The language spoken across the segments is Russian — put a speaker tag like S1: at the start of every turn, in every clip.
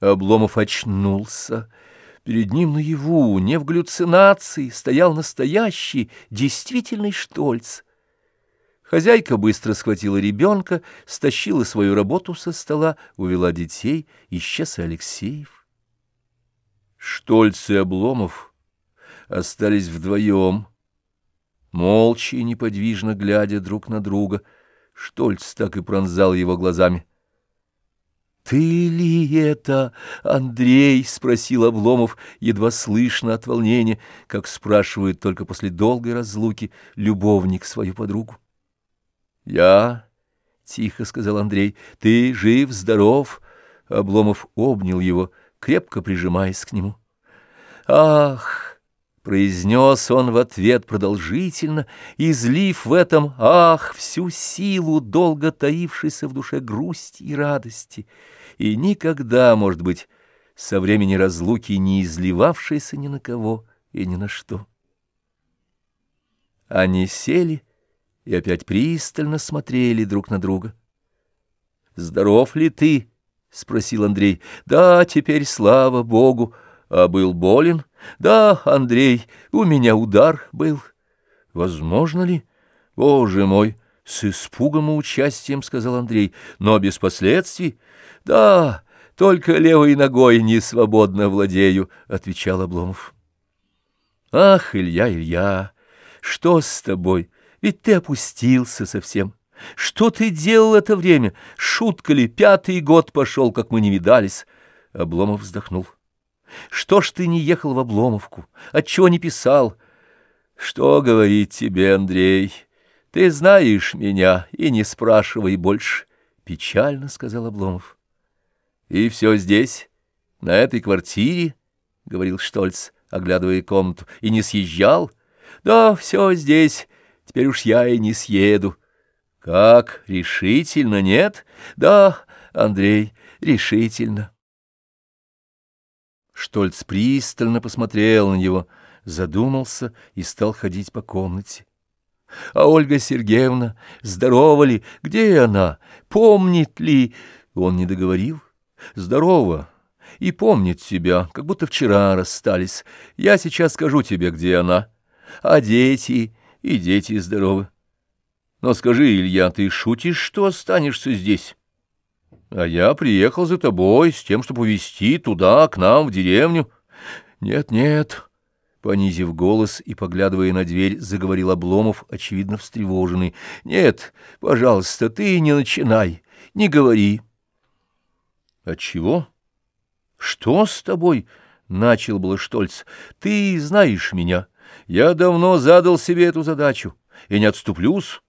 S1: Обломов очнулся. Перед ним наяву, не в галлюцинации, стоял настоящий, действительный Штольц. Хозяйка быстро схватила ребенка, стащила свою работу со стола, увела детей, исчез и Алексеев. Штольц и Обломов остались вдвоем, молча и неподвижно глядя друг на друга. Штольц так и пронзал его глазами. «Ты ли это, Андрей?» — спросил Обломов, едва слышно от волнения, как спрашивает только после долгой разлуки любовник свою подругу. «Я?» — тихо сказал Андрей. «Ты жив, здоров?» Обломов обнял его, крепко прижимаясь к нему. «Ах!» — произнес он в ответ продолжительно, излив в этом «ах» всю силу долго таившейся в душе грусти и радости — и никогда, может быть, со времени разлуки не изливавшийся ни на кого и ни на что. Они сели и опять пристально смотрели друг на друга. «Здоров ли ты?» — спросил Андрей. «Да, теперь, слава Богу. А был болен?» «Да, Андрей, у меня удар был». «Возможно ли?» «Боже мой!» — с испугом и участием сказал Андрей. «Но без последствий?» Да, только левой ногой не свободно владею, — отвечал Обломов. Ах, Илья, Илья, что с тобой? Ведь ты опустился совсем. Что ты делал это время? Шутка ли? Пятый год пошел, как мы не видались. Обломов вздохнул. Что ж ты не ехал в Обломовку? Отчего не писал? Что говорить тебе, Андрей? Ты знаешь меня и не спрашивай больше. Печально сказал Обломов. И все здесь, на этой квартире, — говорил Штольц, оглядывая комнату, — и не съезжал? Да, все здесь, теперь уж я и не съеду. Как, решительно нет? Да, Андрей, решительно. Штольц пристально посмотрел на него, задумался и стал ходить по комнате. А Ольга Сергеевна, здорова ли? Где она? Помнит ли? Он не договорил. Здорово. И помнит себя, как будто вчера расстались. Я сейчас скажу тебе, где она. А дети, и дети здоровы. Но скажи, Илья, ты шутишь, что останешься здесь? А я приехал за тобой с тем, чтобы увезти туда, к нам, в деревню. Нет-нет, понизив голос и поглядывая на дверь, заговорил Обломов, очевидно встревоженный. Нет, пожалуйста, ты не начинай, не говори. Отчего? Что с тобой? Начал было Штольц. Ты знаешь меня. Я давно задал себе эту задачу и не отступлюсь.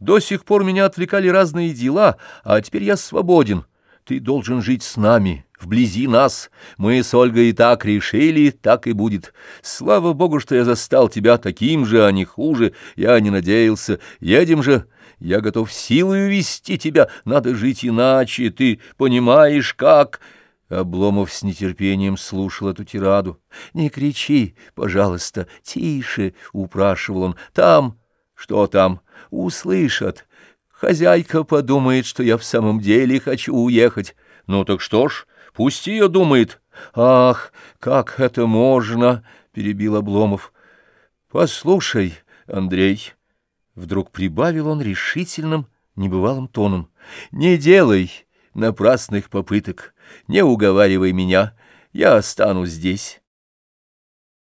S1: До сих пор меня отвлекали разные дела, а теперь я свободен. Ты должен жить с нами, вблизи нас. Мы с Ольгой и так решили, так и будет. Слава Богу, что я застал тебя таким же, а не хуже. Я не надеялся. Едем же. Я готов силой увести тебя. Надо жить иначе. Ты понимаешь, как...» Обломов с нетерпением слушал эту тираду. «Не кричи, пожалуйста, тише!» — упрашивал он. «Там...» «Что там?» «Услышат. Хозяйка подумает, что я в самом деле хочу уехать. Ну так что ж, пусть ее думает». «Ах, как это можно?» — перебил Обломов. «Послушай, Андрей...» Вдруг прибавил он решительным, небывалым тоном. «Не делай напрасных попыток, не уговаривай меня, я останусь здесь.